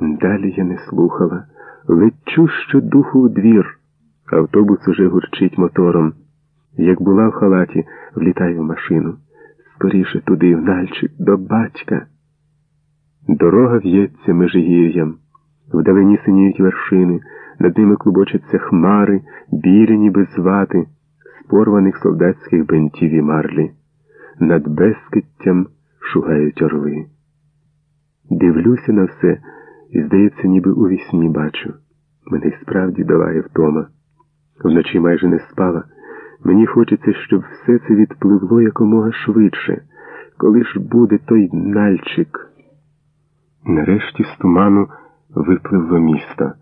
Далі я не слухала. Лечу щодуху у двір. Автобус уже гурчить мотором. Як була в халаті, влітаю в машину. Скоріше туди, в Нальчик, до батька. Дорога в'ється межигір'ям. Вдалині синіють вершини, над ними клубочаться хмари, білі ніби звати, з порваних солдатських бентів і марлі. Над безкиттям шугають орли. Дивлюся на все і, здається, ніби у вісні бачу. Мене справді долає втома. Вночі майже не спала. Мені хочеться, щоб все це відпливло якомога швидше. Коли ж буде той нальчик? Нарешті з туману випливло місто.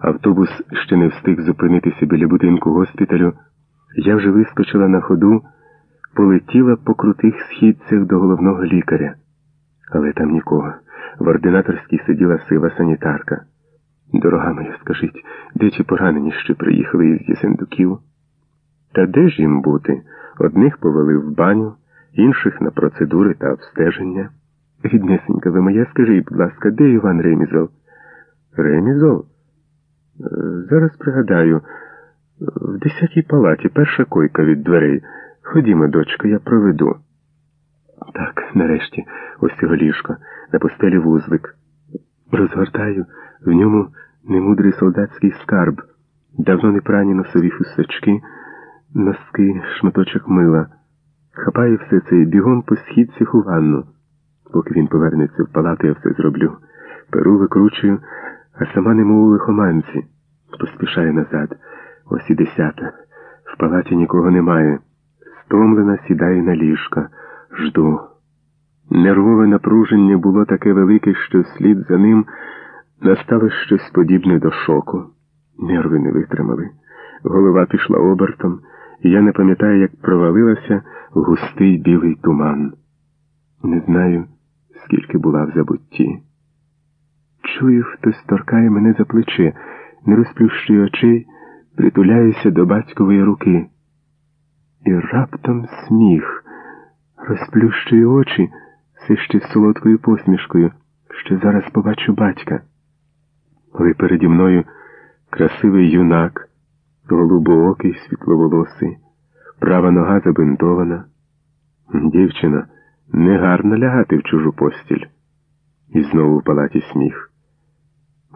Автобус ще не встиг зупинитися біля будинку госпіталю. Я вже вискочила на ходу, полетіла по крутих східцях до головного лікаря. Але там нікого. В ординаторській сиділа сива санітарка. Дорога моя, скажіть, де ті поранені, що приїхали із Єсендуків? Та де ж їм бути? Одних повели в баню, інших на процедури та обстеження. Ріднесенька ви моя, скажіть, будь ласка, де Іван Ремізов? Ремізов? Е, Зараз пригадаю, в десятій палаті перша койка від дверей. Ходімо, дочко, я проведу. Так, нарешті, ось його ліжко, на постелі вузлик. Розгортаю, в ньому немудрий солдатський скарб, давно не прані носові фусачки, носки, шматочок мила. Хапаю все це і бігом по східцях у ванну. Поки він повернеться в палату, я все зроблю. Перу викручую, а сама немов у лихоманці. Поспішаю назад. Ось і десята. В палаті нікого немає. Стомлена сідаю на ліжка. Жду. Нервове напруження було таке велике, що вслід за ним настало щось подібне до шоку. Нерви не витримали. Голова пішла обертом, і я не пам'ятаю, як провалилася в густий білий туман. Не знаю, скільки була в забутті. Чую, хтось торкає мене за плече, не розплющую очей, притуляюся до батькової руки. І раптом сміх, розплющую очі з солодкою посмішкою, що зараз побачу батька. Коли переді мною красивий юнак, голубоокий, світловолосий, права нога забинтована. Дівчина, негарно лягати в чужу постіль. І знову в палаті сміх.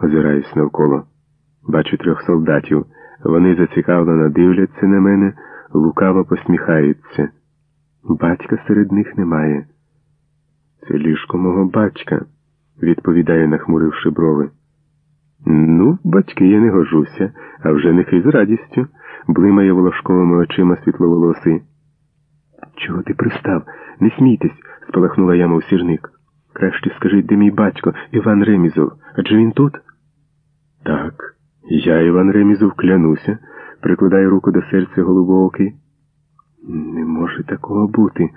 Озираюсь навколо. Бачу трьох солдатів. Вони зацікавлено дивляться на мене, лукаво посміхаються. Батька серед них немає. Це ліжко мого батька, відповідає, нахмуривши брови. Ну, батьки, я не гожуся, а вже нехай з радістю, блимає волошковими очима світловолосий. Чого ти пристав? Не смійтесь, спалахнула я, мов сірник. Краще скажіть, де мій батько, Іван Ремізов, адже він тут? Так, я, Іван Ремізов, клянуся, прикладає руку до серця голубоокий. Може такого бути.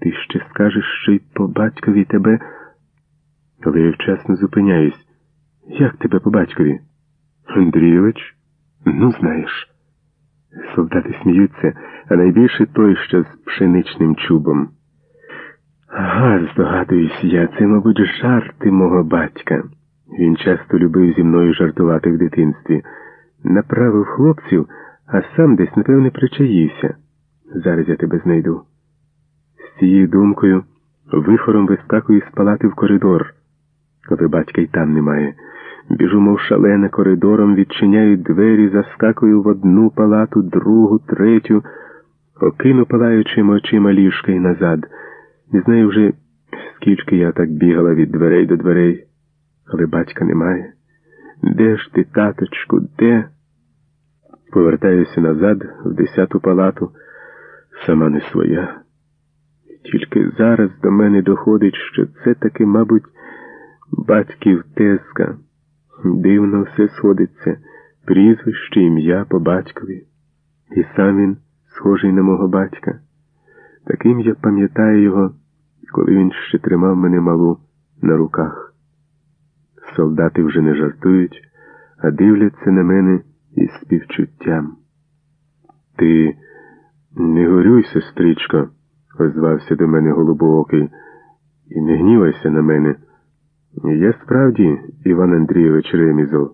Ти ще скажеш, що й по батькові тебе. Але я вчасно зупиняюсь. Як тебе по батькові? Андрійович? Ну, знаєш. Солдати сміються, а найбільше той, що з пшеничним чубом. Ага, здогадуюсь я, це, мабуть, жарти мого батька. Він часто любив зі мною жартувати в дитинстві. Направив хлопців, а сам десь, напевне, причаївся. Зараз я тебе знайду. З цією думкою вихором вискакую з палати в коридор, коли батька й там немає. Біжу, мов шалена, коридором, відчиняю двері, заскакую в одну палату, другу, третю, окину палаючими очима ліжка і назад. Не знаю вже, скільки я так бігала від дверей до дверей, але батька немає. Де ж ти, таточку, де? Повертаюся назад в десяту палату, сама не своя. Тільки зараз до мене доходить, що це таки, мабуть, батьків тезка. Дивно все сходиться, прізвище, ім'я по батькові. І сам він схожий на мого батька. Таким я пам'ятаю його, коли він ще тримав мене малу на руках. Солдати вже не жартують, а дивляться на мене із співчуттям. Ти не горюй, сестричко, озвався до мене голубоокий, і не гнівайся на мене. Я справді, Іван Андрійович Ремізов,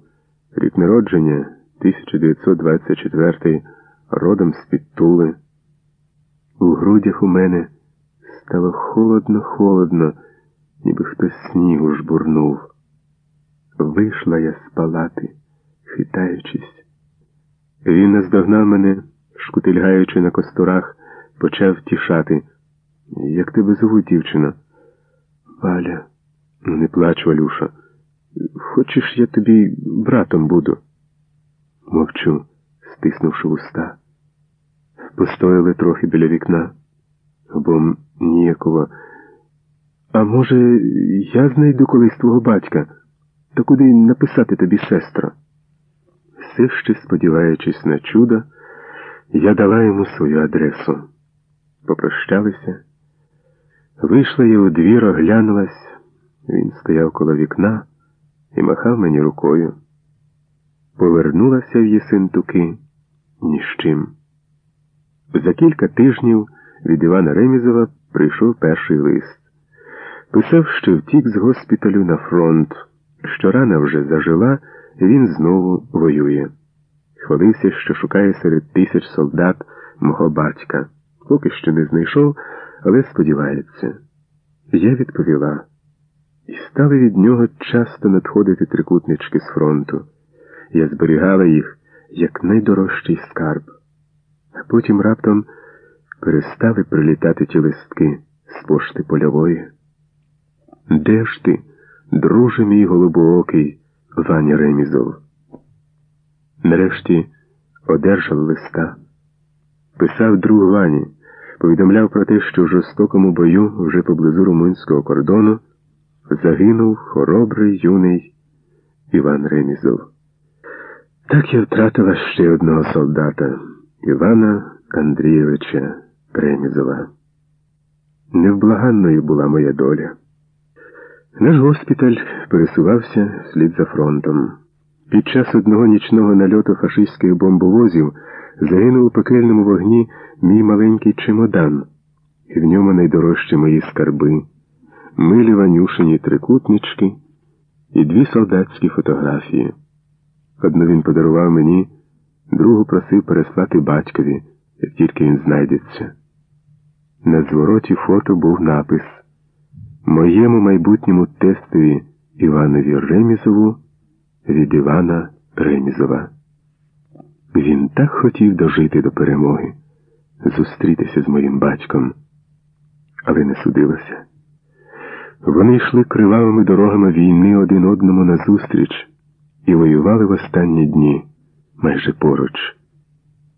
рік народження 1924 родом з під Тули. У грудях у мене стало холодно-холодно, ніби хтось снігу жбурнув. Вийшла я з палати, хитаючись. Він наздогнав мене, шкутильгаючи на костурах, почав тішати. Як тебе зовуть, дівчина? Валя, ну не плач, Валюша. Хочеш, я тобі братом буду? Мовчу, стиснувши уста. Постояли трохи біля вікна, бо ніяково. А може, я знайду колись твого батька, та куди написати тобі сестра? Все ще сподіваючись на чудо, я дала йому свою адресу. Попрощалися. Вийшла я у двір, оглянулась. Він стояв коло вікна і махав мені рукою. Повернулася в Єсентуки ні з чим. За кілька тижнів від Івана Ремізова прийшов перший лист. Писав, що втік з госпіталю на фронт, що рана вже зажила, і він знову воює. Хвалився, що шукає серед тисяч солдат мого батька. Поки що не знайшов, але сподівається. Я відповіла, і стали від нього часто надходити трикутнички з фронту. Я зберігала їх як найдорожчий скарб, а потім раптом перестали прилітати ті листки з пошти польової. Де ж ти, друже мій голубоокий, Ваня Ремізов? Нарешті одержав листа. Писав друг Вані, повідомляв про те, що в жорстокому бою вже поблизу румунського кордону загинув хоробрий юний Іван Ремізов. Так я втратила ще одного солдата Івана Андрійовича Ремізова. Невблаганною була моя доля. Наш госпіталь пересувався слід за фронтом. Під час одного нічного нальоту фашистських бомбовозів загинув у пекельному вогні мій маленький чемодан, і в ньому найдорожчі мої скарби, милі ванюшині трикутнички і дві солдатські фотографії. Одну він подарував мені, другу просив переслати батькові, як тільки він знайдеться. На звороті фото був напис Моєму майбутньому тестові Іванові Ремізову від Івана Ремізова. Він так хотів дожити до перемоги, зустрітися з моїм батьком, але не судилося. Вони йшли кривавими дорогами війни один одному назустріч і воювали в останні дні майже поруч.